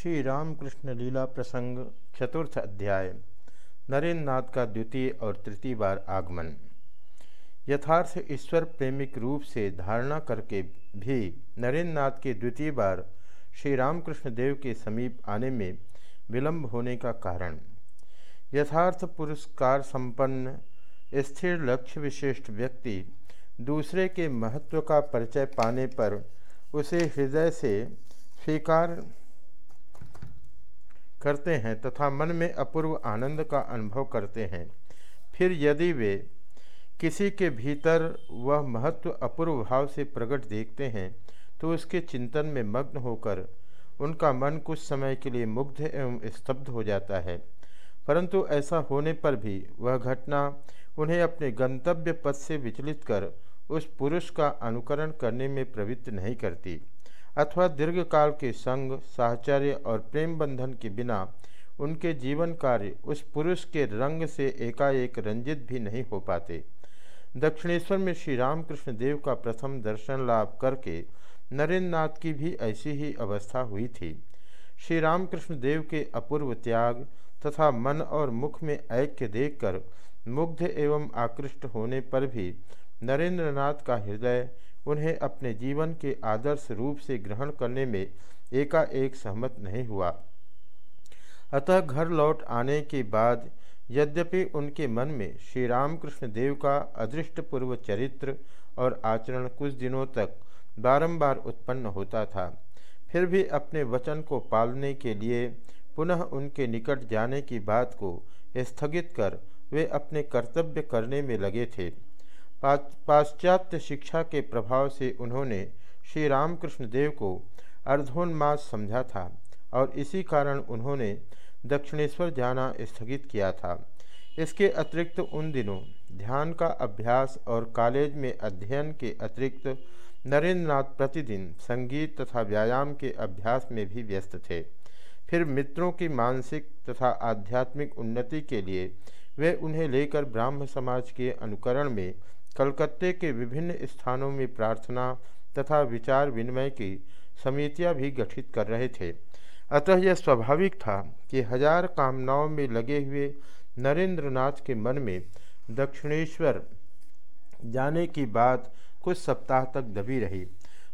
श्री रामकृष्ण लीला प्रसंग चतुर्थ अध्याय नरेंद्र नाथ का द्वितीय और तृतीय बार आगमन। यथार्थ ईश्वर प्रेमिक रूप से धारणा करके भी नरेंद्र नाथ के द्वितीय बार श्री रामकृष्ण देव के समीप आने में विलंब होने का कारण। यथार्थ पुरस्कार संपन्न, स्थिर लक्ष्य विशिष्ट व्यक्ति दूसरे के महत्व का परिचय पाने पर उसे हृदय से स्वीकार करते हैं तथा मन में अपूर्व आनंद का अनुभव करते हैं। फिर यदि वे किसी के भीतर वह महत्व अपूर्व भाव से प्रकट देखते हैं तो उसके चिंतन में मग्न होकर उनका मन कुछ समय के लिए मुग्ध एवं स्तब्ध हो जाता है। परंतु ऐसा होने पर भी वह घटना उन्हें अपने गंतव्य पथ से विचलित कर उस पुरुष का अनुकरण करने में प्रवृत्त नहीं करती। अथवा दीर्घकाल के संग, साहचर्य और प्रेम बंधन के बिना उनके जीवन कार्य उस पुरुष के रंग से एकाएक रंजित भी नहीं हो पाते। दक्षिणेश्वर में श्री रामकृष्ण देव का प्रथम दर्शन लाभ करके नरेंद्र नाथ की भी ऐसी ही अवस्था हुई थी। श्री रामकृष्ण देव के अपूर्व त्याग तथा मन और मुख में ऐक्य देखकर मुग्ध एवं आकृष्ट होने पर भी नरेंद्र नाथ का हृदय उन्हें अपने जीवन के आदर्श रूप से ग्रहण करने में एकाएक सहमत नहीं हुआ। अतः घर लौट आने के बाद यद्यपि उनके मन में श्री रामकृष्ण देव का अदृष्टपूर्व चरित्र और आचरण कुछ दिनों तक बारंबार उत्पन्न होता था, फिर भी अपने वचन को पालने के लिए पुनः उनके निकट जाने की बात को स्थगित कर वे अपने कर्तव्य करने में लगे थे। पाश्चात्य शिक्षा के प्रभाव से उन्होंने श्री रामकृष्ण देव को अर्धोन्मास समझा था और इसी कारण उन्होंने दक्षिणेश्वर जाना स्थगित किया था। इसके अतिरिक्त उन दिनों ध्यान का अभ्यास और कॉलेज में अध्ययन के अतिरिक्त नरेंद्र नाथ प्रतिदिन संगीत तथा व्यायाम के अभ्यास में भी व्यस्त थे। फिर मित्रों की मानसिक तथा आध्यात्मिक उन्नति के लिए वे उन्हें लेकर ब्राह्म समाज के अनुकरण में कलकत्ते के विभिन्न स्थानों में प्रार्थना तथा विचार विनिमय की समितियाँ भी गठित कर रहे थे। अतः यह स्वाभाविक था कि हज़ार कामनाओं में लगे हुए नरेंद्र नाथ के मन में दक्षिणेश्वर जाने की बात कुछ सप्ताह तक दबी रही,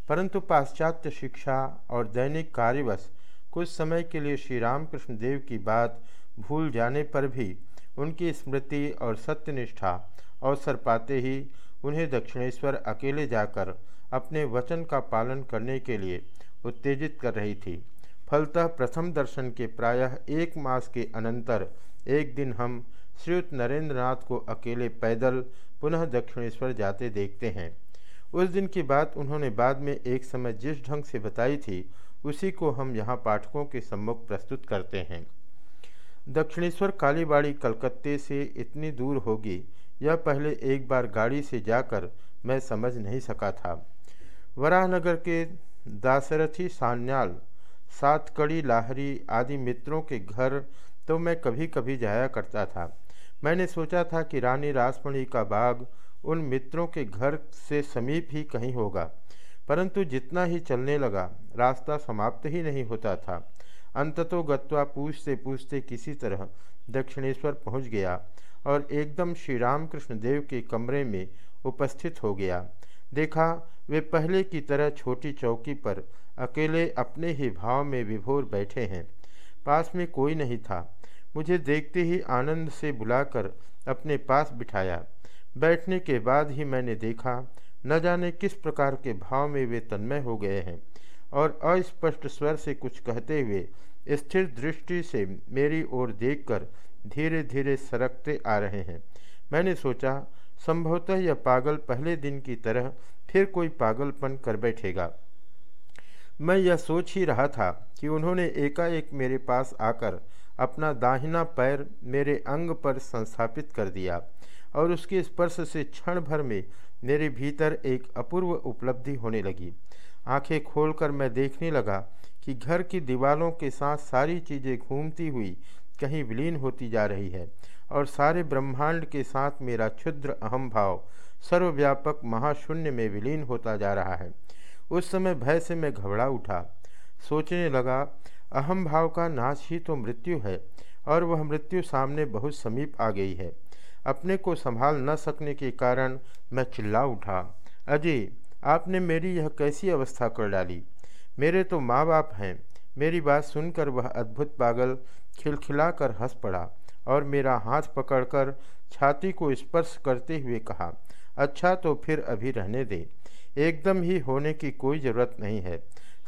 परंतु पाश्चात्य शिक्षा और दैनिक कार्यवश कुछ समय के लिए श्री रामकृष्ण देव की बात भूल जाने पर भी उनकी स्मृति और सत्यनिष्ठा अवसर पाते ही उन्हें दक्षिणेश्वर अकेले जाकर अपने वचन का पालन करने के लिए उत्तेजित कर रही थी। फलतः प्रथम दर्शन के प्रायः एक मास के अनंतर एक दिन हम श्रीयुक्त नरेंद्र नाथ को अकेले पैदल पुनः दक्षिणेश्वर जाते देखते हैं। उस दिन की बात उन्होंने बाद में एक समय जिस ढंग से बताई थी, उसी को हम यहाँ पाठकों के सम्मुख प्रस्तुत करते हैं। दक्षिणेश्वर कालीबाड़ी कलकत्ते से इतनी दूर होगी यह पहले एक बार गाड़ी से जाकर मैं समझ नहीं सका था। वराहनगर के दासरथी, सान्याल, सातकड़ी, लाहरी आदि मित्रों के घर तो मैं कभी कभी जाया करता था। मैंने सोचा था कि रानी रासमणी का बाग उन मित्रों के घर से समीप ही कहीं होगा, परंतु जितना ही चलने लगा, रास्ता समाप्त ही नहीं होता था। अंततो गत्वा पूछते पूछते किसी तरह दक्षिणेश्वर पहुँच गया। और एकदम श्री रामकृष्ण देव के कमरे में उपस्थित हो गया। देखा, वे पहले की तरह छोटी चौकी पर अकेले अपने ही भाव में विभोर बैठे हैं। पास में कोई नहीं था। मुझे देखते ही आनंद से बुलाकर अपने पास बिठाया। बैठने के बाद ही मैंने देखा, न जाने किस प्रकार के भाव में वे तन्मय हो गए हैं और अस्पष्ट स्वर से कुछ कहते हुए स्थिर दृष्टि से मेरी ओर देखकर धीरे धीरे सरकते आ रहे हैं। मैंने सोचा, संभवतः यह पागल पहले दिन की तरह फिर कोई पागलपन कर बैठेगा। मैं यह सोच ही रहा था कि उन्होंने एकाएक मेरे पास आकर अपना दाहिना पैर मेरे अंग पर संस्थापित कर दिया और उसके स्पर्श से क्षण भर में मेरे भीतर एक अपूर्व उपलब्धि होने लगी। आँखें खोलकर मैं देखने लगा कि घर की दीवारों के साथ सारी चीज़ें घूमती हुई कहीं विलीन होती जा रही है, और सारे ब्रह्मांड के साथ मेरा क्षुद्र अहम भाव सर्वव्यापक महाशून्य में विलीन होता जा रहा है। उस समय भय से मैं घबरा उठा। सोचने लगा, अहम भाव का नाश ही तो मृत्यु है, और वह मृत्यु सामने बहुत समीप आ गई है। अपने को संभाल न सकने के कारण मैं चिल्ला उठा, अजय, आपने मेरी यह कैसी अवस्था कर डाली? मेरे तो माँ बाप हैं मेरी बात सुनकर वह अद्भुत पागल खिलखिलाकर हंस पड़ा और मेरा हाथ पकड़कर छाती को स्पर्श करते हुए कहा अच्छा तो फिर अभी रहने दे। एकदम ही होने की कोई ज़रूरत नहीं है।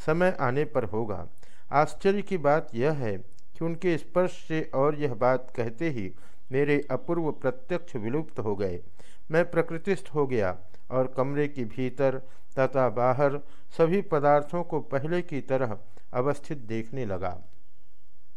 समय आने पर होगा। आश्चर्य की बात यह है कि उनके स्पर्श से और यह बात कहते ही मेरे अपूर्व प्रत्यक्ष विलुप्त हो गए। मैं प्रकृतिस्थ हो गया और कमरे के भीतर तथा बाहर सभी पदार्थों को पहले की तरह अवस्थित देखने लगा।